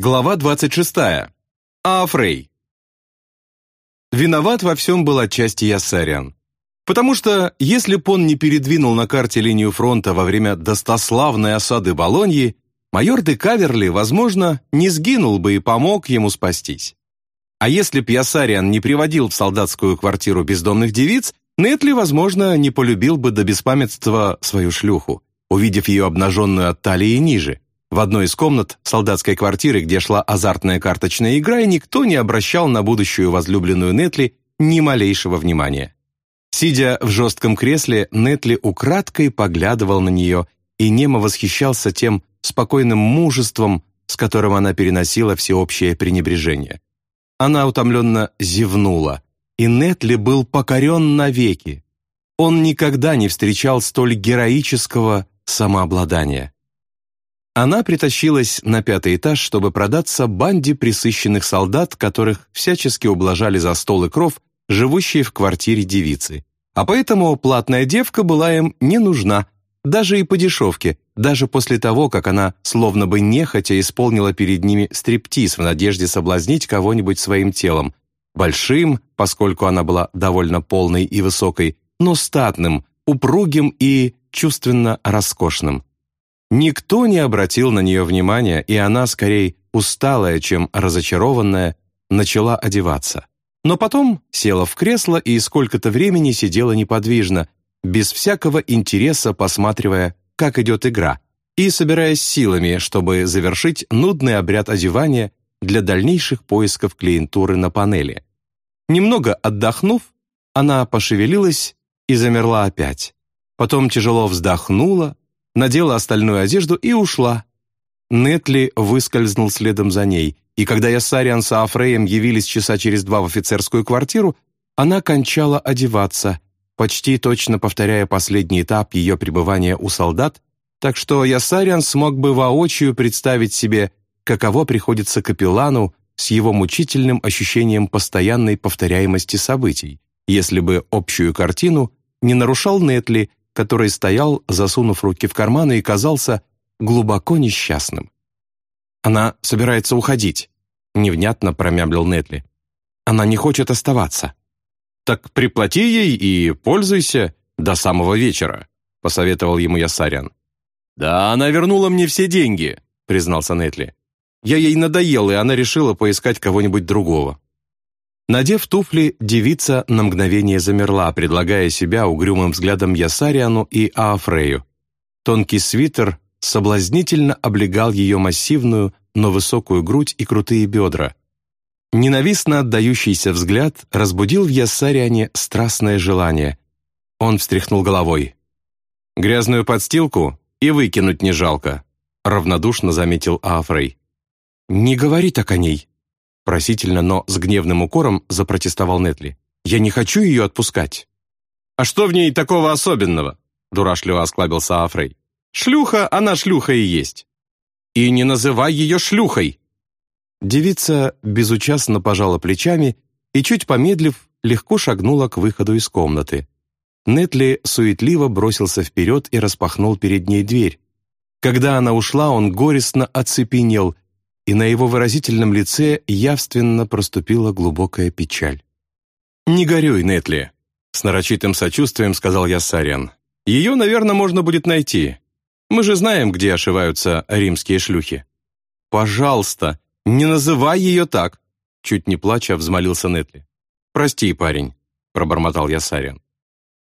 Глава 26. Афрей. Виноват во всем был отчасти Яссариан. Потому что, если б он не передвинул на карте линию фронта во время достославной осады Болоньи, майор де Каверли, возможно, не сгинул бы и помог ему спастись. А если б Яссариан не приводил в солдатскую квартиру бездомных девиц, Нетли, возможно, не полюбил бы до беспамятства свою шлюху, увидев ее обнаженную от талии ниже – в одной из комнат солдатской квартиры, где шла азартная карточная игра, и никто не обращал на будущую возлюбленную Нетли ни малейшего внимания. Сидя в жестком кресле, Нетли украдкой поглядывал на нее и немо восхищался тем спокойным мужеством, с которым она переносила всеобщее пренебрежение. Она утомленно зевнула, и Нетли был покорен навеки. Он никогда не встречал столь героического самообладания. Она притащилась на пятый этаж, чтобы продаться банде присыщенных солдат, которых всячески ублажали за стол и кров, живущие в квартире девицы. А поэтому платная девка была им не нужна, даже и по дешевке, даже после того, как она словно бы нехотя исполнила перед ними стриптиз в надежде соблазнить кого-нибудь своим телом, большим, поскольку она была довольно полной и высокой, но статным, упругим и чувственно роскошным. Никто не обратил на нее внимания, и она, скорее усталая, чем разочарованная, начала одеваться. Но потом села в кресло и сколько-то времени сидела неподвижно, без всякого интереса посматривая, как идет игра, и собираясь силами, чтобы завершить нудный обряд одевания для дальнейших поисков клиентуры на панели. Немного отдохнув, она пошевелилась и замерла опять. Потом тяжело вздохнула, надела остальную одежду и ушла. Нетли выскользнул следом за ней, и когда я с Ариан с Афреем явились часа через два в офицерскую квартиру, она кончала одеваться, почти точно повторяя последний этап ее пребывания у солдат, так что я Ясариан смог бы воочию представить себе, каково приходится капеллану с его мучительным ощущением постоянной повторяемости событий, если бы общую картину не нарушал Нетли, который стоял, засунув руки в карманы и казался глубоко несчастным. «Она собирается уходить», — невнятно промямлил Нетли. «Она не хочет оставаться». «Так приплати ей и пользуйся до самого вечера», — посоветовал ему Ясарян. «Да она вернула мне все деньги», — признался Нетли. «Я ей надоел, и она решила поискать кого-нибудь другого». Надев туфли, девица на мгновение замерла, предлагая себя угрюмым взглядом Ясариану и Аафрею. Тонкий свитер соблазнительно облегал ее массивную, но высокую грудь и крутые бедра. Ненавистно отдающийся взгляд разбудил в Ясариане страстное желание. Он встряхнул головой. «Грязную подстилку и выкинуть не жалко», равнодушно заметил Аафрей. «Не говори так о ней», Просительно, но с гневным укором запротестовал Нетли. «Я не хочу ее отпускать». «А что в ней такого особенного?» Дурашливо осклабился Афрей. «Шлюха, она шлюха и есть». «И не называй ее шлюхой!» Девица безучастно пожала плечами и, чуть помедлив, легко шагнула к выходу из комнаты. Нетли суетливо бросился вперед и распахнул перед ней дверь. Когда она ушла, он горестно оцепенел и на его выразительном лице явственно проступила глубокая печаль. «Не горюй, Нетли», — с нарочитым сочувствием сказал я Сарян. «Ее, наверное, можно будет найти. Мы же знаем, где ошиваются римские шлюхи». «Пожалуйста, не называй ее так», — чуть не плача взмолился Нетли. «Прости, парень», — пробормотал я Сарян.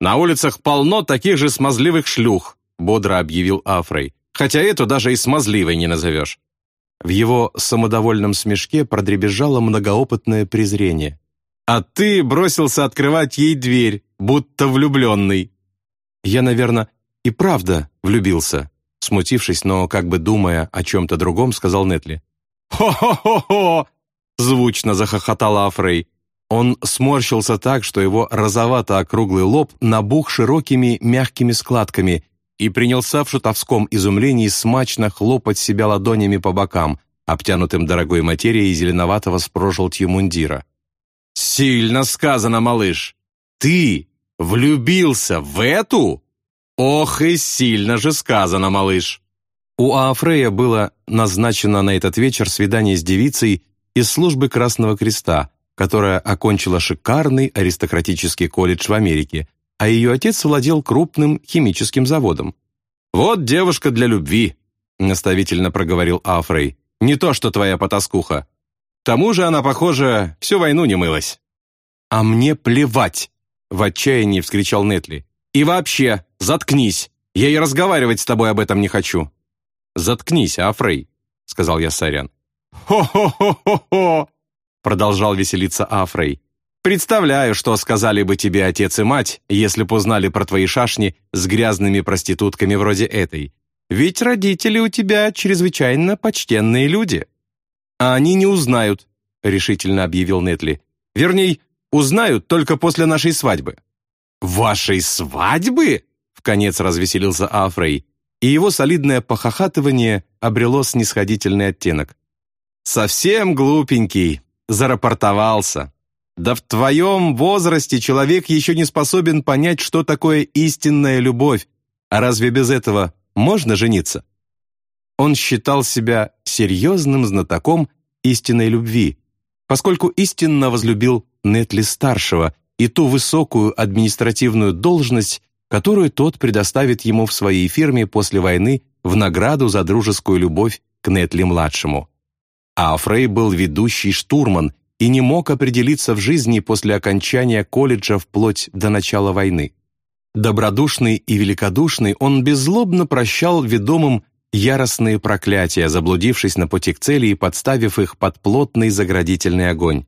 «На улицах полно таких же смазливых шлюх», — бодро объявил Афрей. «Хотя эту даже и смазливой не назовешь. В его самодовольном смешке продребезжало многоопытное презрение. «А ты бросился открывать ей дверь, будто влюбленный». «Я, наверное, и правда влюбился», смутившись, но как бы думая о чем-то другом, сказал Нетли. «Хо-хо-хо-хо!» звучно захохотал Афрей. Он сморщился так, что его розовато-округлый лоб набух широкими мягкими складками, и принялся в шутовском изумлении смачно хлопать себя ладонями по бокам, обтянутым дорогой материей зеленоватого с прожилтью мундира. «Сильно сказано, малыш! Ты влюбился в эту? Ох и сильно же сказано, малыш!» У Аафрея было назначено на этот вечер свидание с девицей из службы Красного Креста, которая окончила шикарный аристократический колледж в Америке, а ее отец владел крупным химическим заводом. «Вот девушка для любви», — наставительно проговорил Афрей. «Не то, что твоя потаскуха. К тому же она, похоже, всю войну не мылась». «А мне плевать!» — в отчаянии вскричал Нетли. «И вообще, заткнись! Я и разговаривать с тобой об этом не хочу!» «Заткнись, Афрей», — сказал я Сарян. «Хо-хо-хо-хо-хо!» — продолжал веселиться Афрей. «Представляю, что сказали бы тебе отец и мать, если б узнали про твои шашни с грязными проститутками вроде этой. Ведь родители у тебя чрезвычайно почтенные люди». «А они не узнают», — решительно объявил Нетли. «Вернее, узнают только после нашей свадьбы». «Вашей свадьбы?» — вконец развеселился Афрей, и его солидное похохатывание обрело снисходительный оттенок. «Совсем глупенький, зарапортовался. Да в твоем возрасте человек еще не способен понять, что такое истинная любовь, а разве без этого можно жениться?» Он считал себя серьезным знатоком истинной любви, поскольку истинно возлюбил Нетли-старшего и ту высокую административную должность, которую тот предоставит ему в своей фирме после войны в награду за дружескую любовь к Нетли-младшему. А Фрей был ведущий штурман и не мог определиться в жизни после окончания колледжа вплоть до начала войны. Добродушный и великодушный, он беззлобно прощал ведомым яростные проклятия, заблудившись на пути к цели и подставив их под плотный заградительный огонь.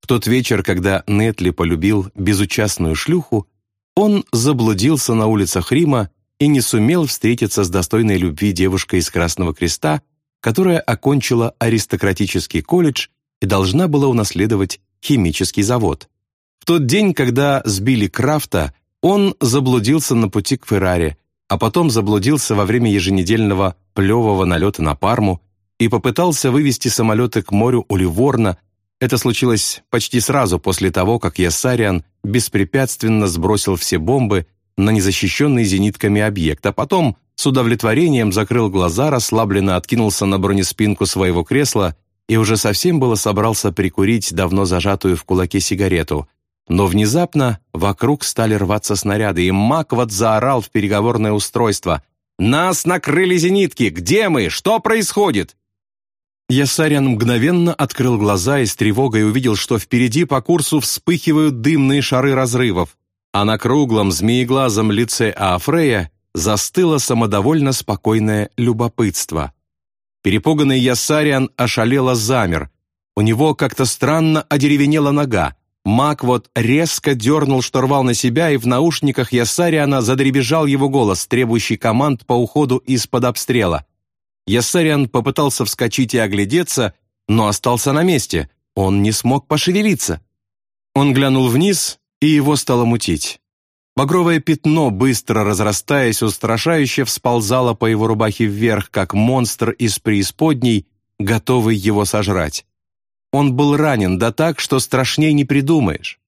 В тот вечер, когда Нетли полюбил безучастную шлюху, он заблудился на улицах Рима и не сумел встретиться с достойной любви девушкой из Красного Креста, которая окончила аристократический колледж и должна была унаследовать химический завод. В тот день, когда сбили Крафта, он заблудился на пути к Феррари, а потом заблудился во время еженедельного плевого налета на Парму и попытался вывести самолеты к морю у Ливорна, это случилось почти сразу после того, как Ясариан беспрепятственно сбросил все бомбы на незащищенный зенитками объект, а потом с удовлетворением закрыл глаза, расслабленно откинулся на бронеспинку своего кресла и уже совсем было собрался прикурить давно зажатую в кулаке сигарету. Но внезапно вокруг стали рваться снаряды, и Маквот заорал в переговорное устройство. «Нас накрыли зенитки! Где мы? Что происходит?» Ясарян мгновенно открыл глаза и с тревогой увидел, что впереди по курсу вспыхивают дымные шары разрывов, а на круглом змееглазом лице Аафрея застыло самодовольно спокойное любопытство. Перепуганный Ясариан ошалело замер. У него как-то странно одеревенела нога. Мак вот резко дернул шторвал на себя, и в наушниках Ясариана задребежал его голос, требующий команд по уходу из-под обстрела. Яссариан попытался вскочить и оглядеться, но остался на месте. Он не смог пошевелиться. Он глянул вниз, и его стало мутить. Багровое пятно, быстро разрастаясь, устрашающе всползало по его рубахе вверх, как монстр из преисподней, готовый его сожрать. Он был ранен, да так, что страшней не придумаешь.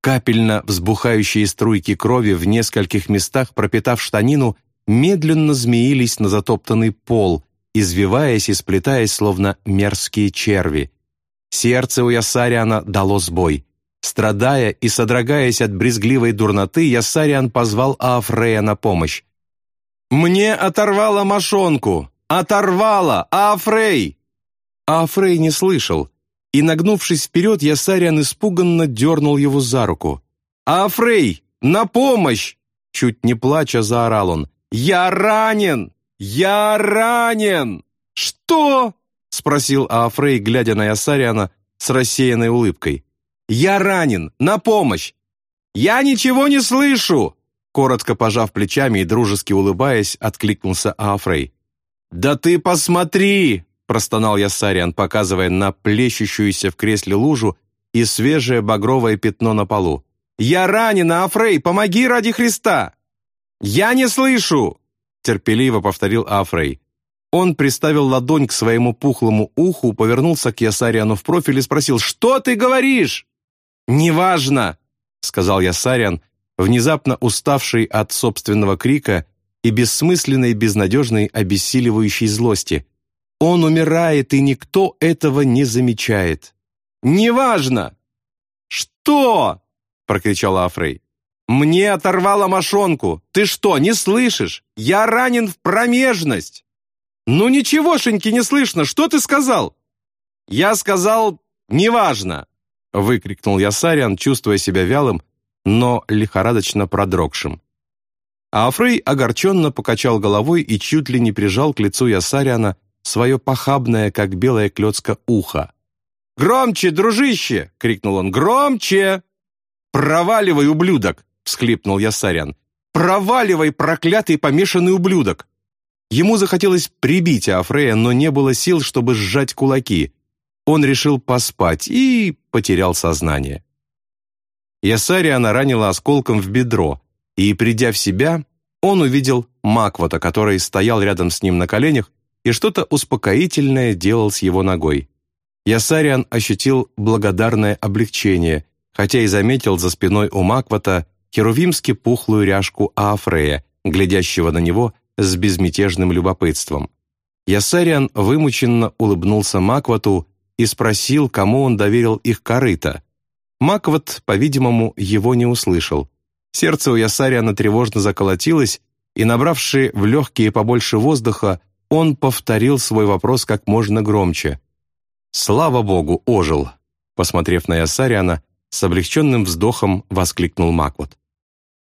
Капельно взбухающие струйки крови в нескольких местах, пропитав штанину, медленно змеились на затоптанный пол, извиваясь и сплетаясь, словно мерзкие черви. Сердце у Ясариана дало сбой. Страдая и содрогаясь от брезгливой дурноты, Ясариан позвал Аафрея на помощь. «Мне оторвало мошонку! Оторвало! Аафрей!» Аафрей не слышал, и, нагнувшись вперед, Ясариан испуганно дернул его за руку. «Аафрей, на помощь!» Чуть не плача, заорал он. «Я ранен!» «Я ранен!» «Что?» — спросил Аафрей, глядя на Ясариана с рассеянной улыбкой. «Я ранен! На помощь!» «Я ничего не слышу!» Коротко пожав плечами и дружески улыбаясь, откликнулся Аафрей. «Да ты посмотри!» — простонал Ясариан, показывая на плещущуюся в кресле лужу и свежее багровое пятно на полу. «Я ранен, Аафрей! Помоги ради Христа!» «Я не слышу!» терпеливо повторил Афрей. Он приставил ладонь к своему пухлому уху, повернулся к Ясариану в профиль и спросил, «Что ты говоришь?» «Неважно», — сказал Ясариан, внезапно уставший от собственного крика и бессмысленной, безнадежной, обессиливающей злости. Он умирает, и никто этого не замечает. «Неважно!» «Что?» — прокричала Афрей. «Мне оторвало мошонку! Ты что, не слышишь? Я ранен в промежность!» «Ну ничегошеньки не слышно! Что ты сказал?» «Я сказал, неважно!» — выкрикнул Ясариан, чувствуя себя вялым, но лихорадочно продрогшим. А Афрей огорченно покачал головой и чуть ли не прижал к лицу Ясариана свое похабное, как белая клетка, ухо. «Громче, дружище!» — крикнул он. «Громче!» «Проваливай, ублюдок!» — всхлипнул Ясарян. «Проваливай, проклятый помешанный ублюдок!» Ему захотелось прибить Афрея, но не было сил, чтобы сжать кулаки. Он решил поспать и потерял сознание. Ясариана ранила осколком в бедро, и, придя в себя, он увидел Маквата, который стоял рядом с ним на коленях и что-то успокоительное делал с его ногой. Ясариан ощутил благодарное облегчение, хотя и заметил за спиной у Маквата херувимски пухлую ряжку Аафрея, глядящего на него с безмятежным любопытством. Ясариан вымученно улыбнулся Маквату и спросил, кому он доверил их корыто. Макват, по-видимому, его не услышал. Сердце у Ясариана тревожно заколотилось, и, набравший в легкие побольше воздуха, он повторил свой вопрос как можно громче. «Слава Богу, ожил!» Посмотрев на Ясариана, с облегченным вздохом воскликнул Маквот.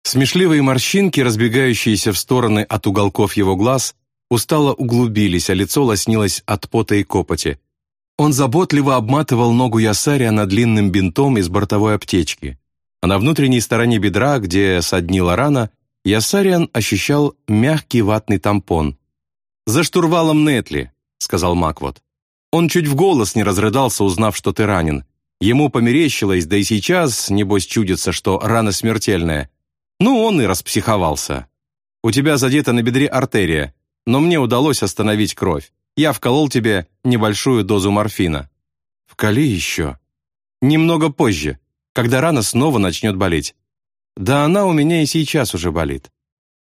Смешливые морщинки, разбегающиеся в стороны от уголков его глаз, устало углубились, а лицо лоснилось от пота и копоти. Он заботливо обматывал ногу Ясариана длинным бинтом из бортовой аптечки. А на внутренней стороне бедра, где соднила рана, Ясариан ощущал мягкий ватный тампон. «За штурвалом Нетли», — сказал Маквот. Он чуть в голос не разрыдался, узнав, что ты ранен. Ему померещилось, да и сейчас, небось, чудится, что рана смертельная. Ну, он и распсиховался. У тебя задета на бедре артерия, но мне удалось остановить кровь. Я вколол тебе небольшую дозу морфина. Вколи еще. Немного позже, когда рана снова начнет болеть. Да она у меня и сейчас уже болит.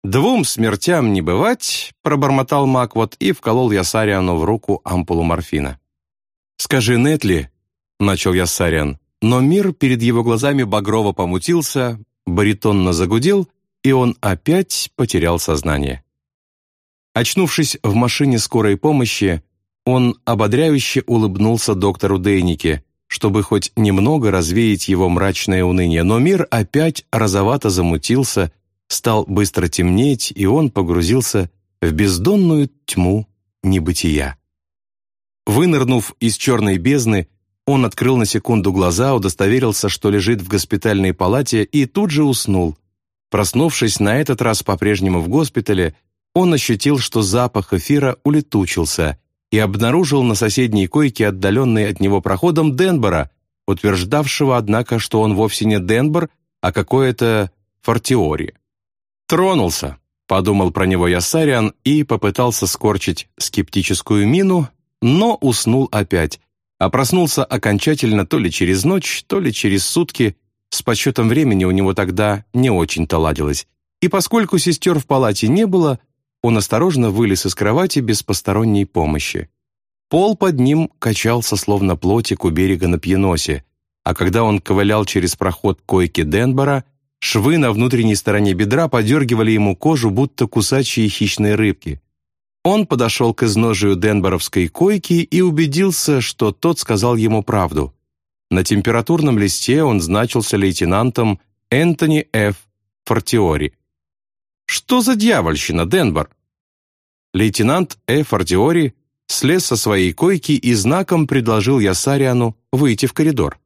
«Двум смертям не бывать», — пробормотал Маквот и вколол Ясариану в руку ампулу морфина. «Скажи, Нетли», — начал Ясариан, но мир перед его глазами багрово помутился, баритонно загудел, и он опять потерял сознание. Очнувшись в машине скорой помощи, он ободряюще улыбнулся доктору Дейнике, чтобы хоть немного развеять его мрачное уныние, но мир опять розовато замутился, стал быстро темнеть, и он погрузился в бездонную тьму небытия. Вынырнув из черной бездны, он открыл на секунду глаза, удостоверился, что лежит в госпитальной палате, и тут же уснул. Проснувшись на этот раз по-прежнему в госпитале, он ощутил, что запах эфира улетучился и обнаружил на соседней койке, отдаленной от него проходом, Денбора, утверждавшего, однако, что он вовсе не Денбор, а какое-то фортиори. «Тронулся», — подумал про него Ясариан и попытался скорчить скептическую мину, но уснул опять, а проснулся окончательно то ли через ночь, то ли через сутки, с подсчетом времени у него тогда не очень-то ладилось, и поскольку сестер в палате не было, он осторожно вылез из кровати без посторонней помощи. Пол под ним качался словно плотик у берега на пьяносе, а когда он ковылял через проход койки Денбора, Швы на внутренней стороне бедра подергивали ему кожу, будто кусачие хищные рыбки. Он подошел к изножию Денборовской койки и убедился, что тот сказал ему правду. На температурном листе он значился лейтенантом Энтони Ф. Фортиори. «Что за дьявольщина, Денбор?» Лейтенант. Фортиори слез со своей койки и знаком предложил Ясариану выйти в коридор.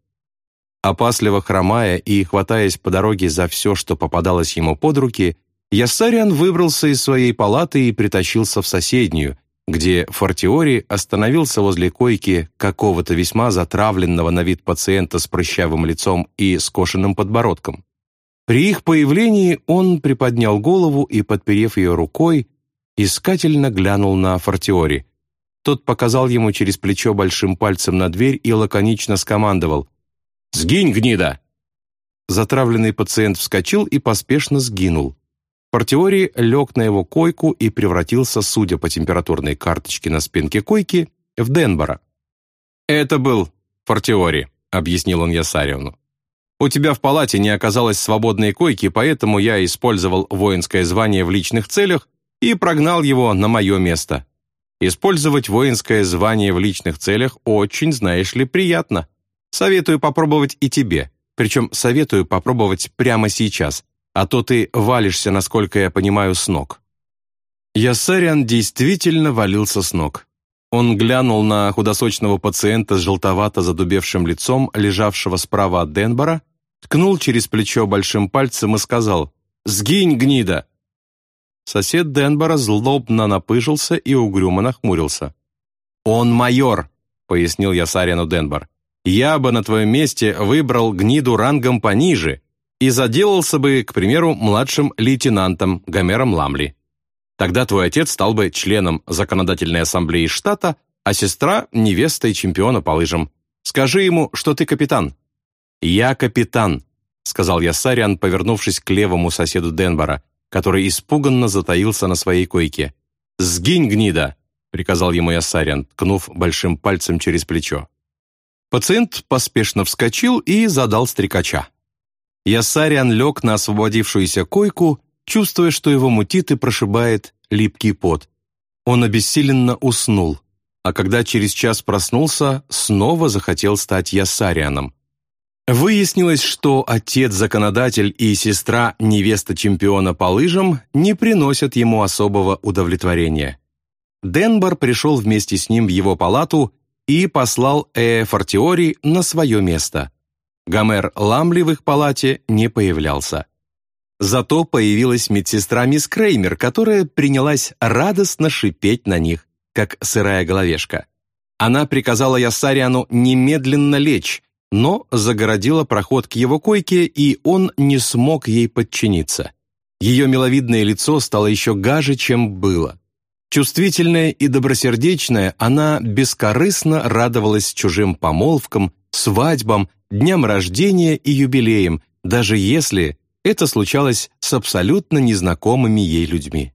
Опасливо хромая и хватаясь по дороге за все, что попадалось ему под руки, Яссариан выбрался из своей палаты и притащился в соседнюю, где Фортиори остановился возле койки какого-то весьма затравленного на вид пациента с прыщавым лицом и скошенным подбородком. При их появлении он приподнял голову и, подперев ее рукой, искательно глянул на Фортиори. Тот показал ему через плечо большим пальцем на дверь и лаконично скомандовал «Сгинь, гнида!» Затравленный пациент вскочил и поспешно сгинул. Портиори лег на его койку и превратился, судя по температурной карточке на спинке койки, в Денбора. «Это был Портиори», — объяснил он Ясаревну. «У тебя в палате не оказалось свободной койки, поэтому я использовал воинское звание в личных целях и прогнал его на мое место. Использовать воинское звание в личных целях очень, знаешь ли, приятно. Советую попробовать и тебе, причем советую попробовать прямо сейчас, а то ты валишься, насколько я понимаю, с ног». Ясариан действительно валился с ног. Он глянул на худосочного пациента с желтовато задубевшим лицом, лежавшего справа от Денбора, ткнул через плечо большим пальцем и сказал «Сгинь, гнида!». Сосед Денбора злобно напыжился и угрюмо нахмурился. «Он майор», — пояснил Ясарину Денбор. «Я бы на твоем месте выбрал гниду рангом пониже, и заделался бы, к примеру, младшим лейтенантом Гомером Ламли. Тогда твой отец стал бы членом законодательной ассамблеи штата, а сестра — невестой чемпиона по лыжам. Скажи ему, что ты капитан». «Я капитан», — сказал Ясариан, повернувшись к левому соседу Денбора, который испуганно затаился на своей койке. «Сгинь, гнида!» — приказал ему Ясариан, ткнув большим пальцем через плечо. Пациент поспешно вскочил и задал стрекача. Ясариан лег на освободившуюся койку, чувствуя, что его мутит и прошибает липкий пот. Он обессиленно уснул, а когда через час проснулся, снова захотел стать Ясарианом. Выяснилось, что отец-законодатель и сестра невеста чемпиона по лыжам не приносят ему особого удовлетворения. Денбор пришел вместе с ним в его палату и послал Э. Фортиори на свое место – Гомер Ламли в их палате не появлялся. Зато появилась медсестра мисс Креймер, которая принялась радостно шипеть на них, как сырая головешка. Она приказала Ясариану немедленно лечь, но загородила проход к его койке, и он не смог ей подчиниться. Ее миловидное лицо стало еще гаже, чем было. Чувствительная и добросердечная, она бескорыстно радовалась чужим помолвкам, свадьбам дням рождения и юбилеям, даже если это случалось с абсолютно незнакомыми ей людьми.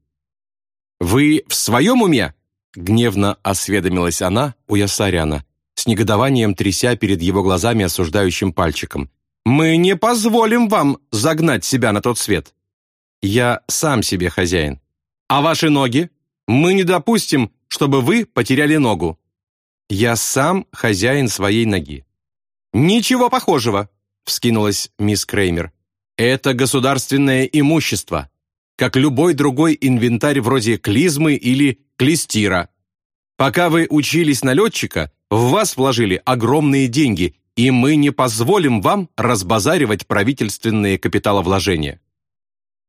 «Вы в своем уме?» — гневно осведомилась она у Ясаряна, с негодованием тряся перед его глазами осуждающим пальчиком. «Мы не позволим вам загнать себя на тот свет!» «Я сам себе хозяин. А ваши ноги? Мы не допустим, чтобы вы потеряли ногу. Я сам хозяин своей ноги. «Ничего похожего», — вскинулась мисс Креймер. «Это государственное имущество, как любой другой инвентарь вроде клизмы или клестира. Пока вы учились на летчика, в вас вложили огромные деньги, и мы не позволим вам разбазаривать правительственные капиталовложения».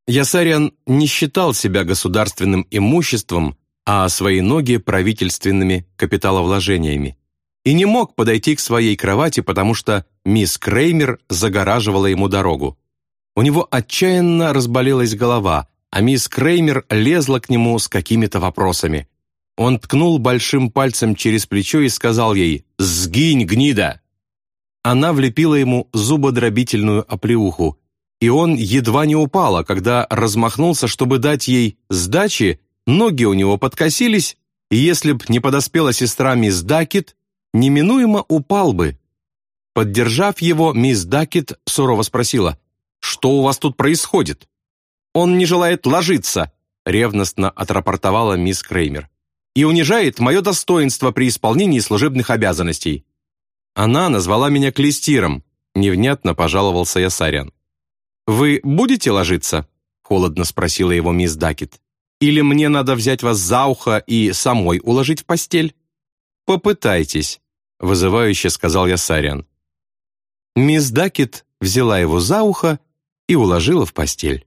Ясариан не считал себя государственным имуществом, а свои ноги правительственными капиталовложениями и не мог подойти к своей кровати, потому что мисс Креймер загораживала ему дорогу. У него отчаянно разболелась голова, а мисс Креймер лезла к нему с какими-то вопросами. Он ткнул большим пальцем через плечо и сказал ей «Сгинь, гнида!». Она влепила ему зубодробительную оплеуху, и он едва не упал, а когда размахнулся, чтобы дать ей сдачи, ноги у него подкосились, и если б не подоспела сестра мисс Дакет, неминуемо упал бы. Поддержав его, мисс Дакет сурово спросила, «Что у вас тут происходит?» «Он не желает ложиться», — ревностно отрапортовала мисс Креймер, «и унижает мое достоинство при исполнении служебных обязанностей». Она назвала меня клестиром, невнятно пожаловался я Сарян. «Вы будете ложиться?» — холодно спросила его мисс Дакет. «Или мне надо взять вас за ухо и самой уложить в постель?» «Попытайтесь», вызывающе сказал я Сариан. Мисс Дакет взяла его за ухо и уложила в постель.